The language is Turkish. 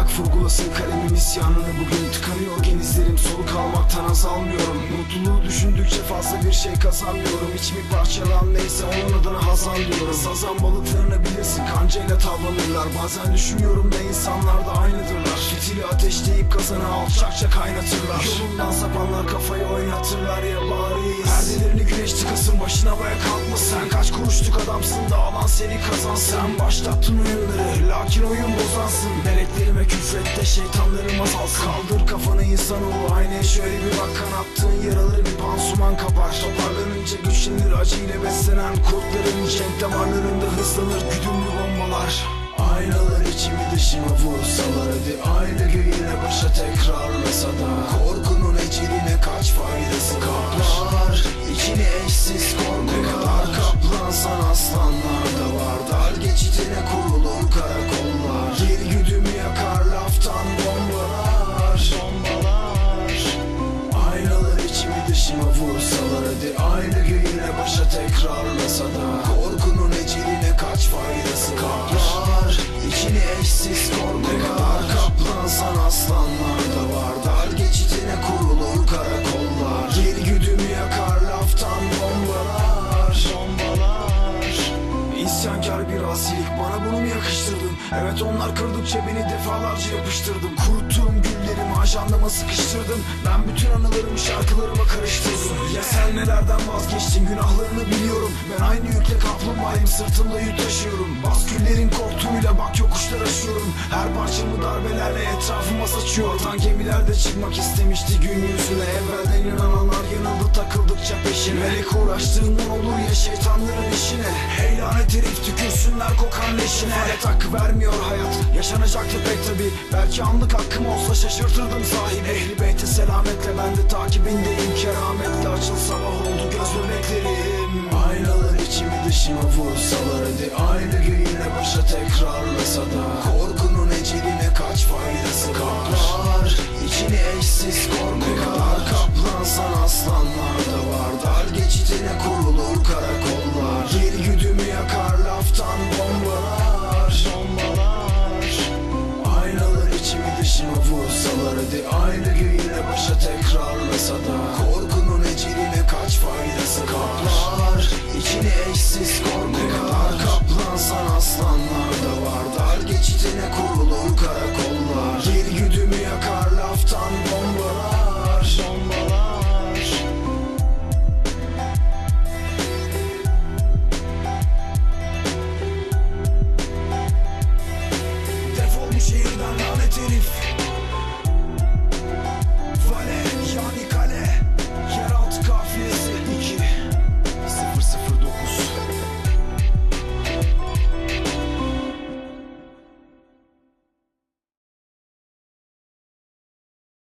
Bırak vurgulasın kalemim isyanını Bugün tıkanıyor soluk almaktan azalmıyorum Mutluluğu düşündükçe fazla bir şey kazanmıyorum. İçimi parçalan neyse onun adına hazan diyorum Sazan balıklarını bilirsin kancayla tavlanırlar. Bazen düşünüyorum da insanlar da aynıdırlar. Fitili ateşleyip kazanı alçakça kaynatırlar. Yolundan sapanlar kafayı oynatırlar ya bari. Perdelerini güneş tıkasın başına baya kalkmasın. Sen kaç kuruşluk adamsın da alan seni kazansın. Sen başlattın oyunları lakin oyun bozansın. Meleklerime küfret de şeytanlarım azalsın. Kaldır kafanı insanoğlu aynaya şöyle bir bak Kanattığın yaraları bir pansuman kapar. Toparlanınca güçlenir acıyla beslenen kurtların Cenk damarlarında hızlanır güdümlü bombalar. Aynalar içimi dışıma vursalar Hadi aynı göğüne başa tekrarlasa da. Korkunun eceline kaç faydası kaplar? İçini eşsiz korku kadar kaplansan aslanlar da var. Dar geçitine kurulur Dar geçitine kurulur karakollar İsyankar bir asilik. Bana bunu mu yakıştırdın? Evet onlar kırdıkça beni defalarca yapıştırdım. Kuruttuğum güllerimi ajandama sıkıştırdım Ben bütün anılarımı şarkılarıma karıştırdım. Ya sen nelerden vazgeçtin? Günahlarını biliyorum. Ben aynı yükle kaplumbağayım. Sırtımda yük taşıyorum. Basküllerin korktuğuyla bak yokuşlar aşıyorum. Her parçamı darbelerle etrafıma saçıyor. Atan gemilerde çıkmak istemişti gün yüzüne. Evvelden inananlar yanıldı takıldıkça peşine. Melek uğraştığından olur ya şeytanların işine. Hey lanet herif tükürsünler kokan leşine Falet hakkı vermiyor hayat. Yaşanacaktı pek tabi Belki anlık hakkım olsa şaşırtırdım sahibi Ehli beyte selametle ben de takibindeyim. Kerametle açıl sabah oldu göz bebeklerim. Aynalar içimi dışıma vursalar Hadi. Aynı göğüne başa tekrarlasa da. Korkunun eceline kaç faydası kaplar İçini eşsiz korku Ne kadar kaplansan aslanlar da var. Dar geçitine kurulur karakollar. Geri güdümü Sada.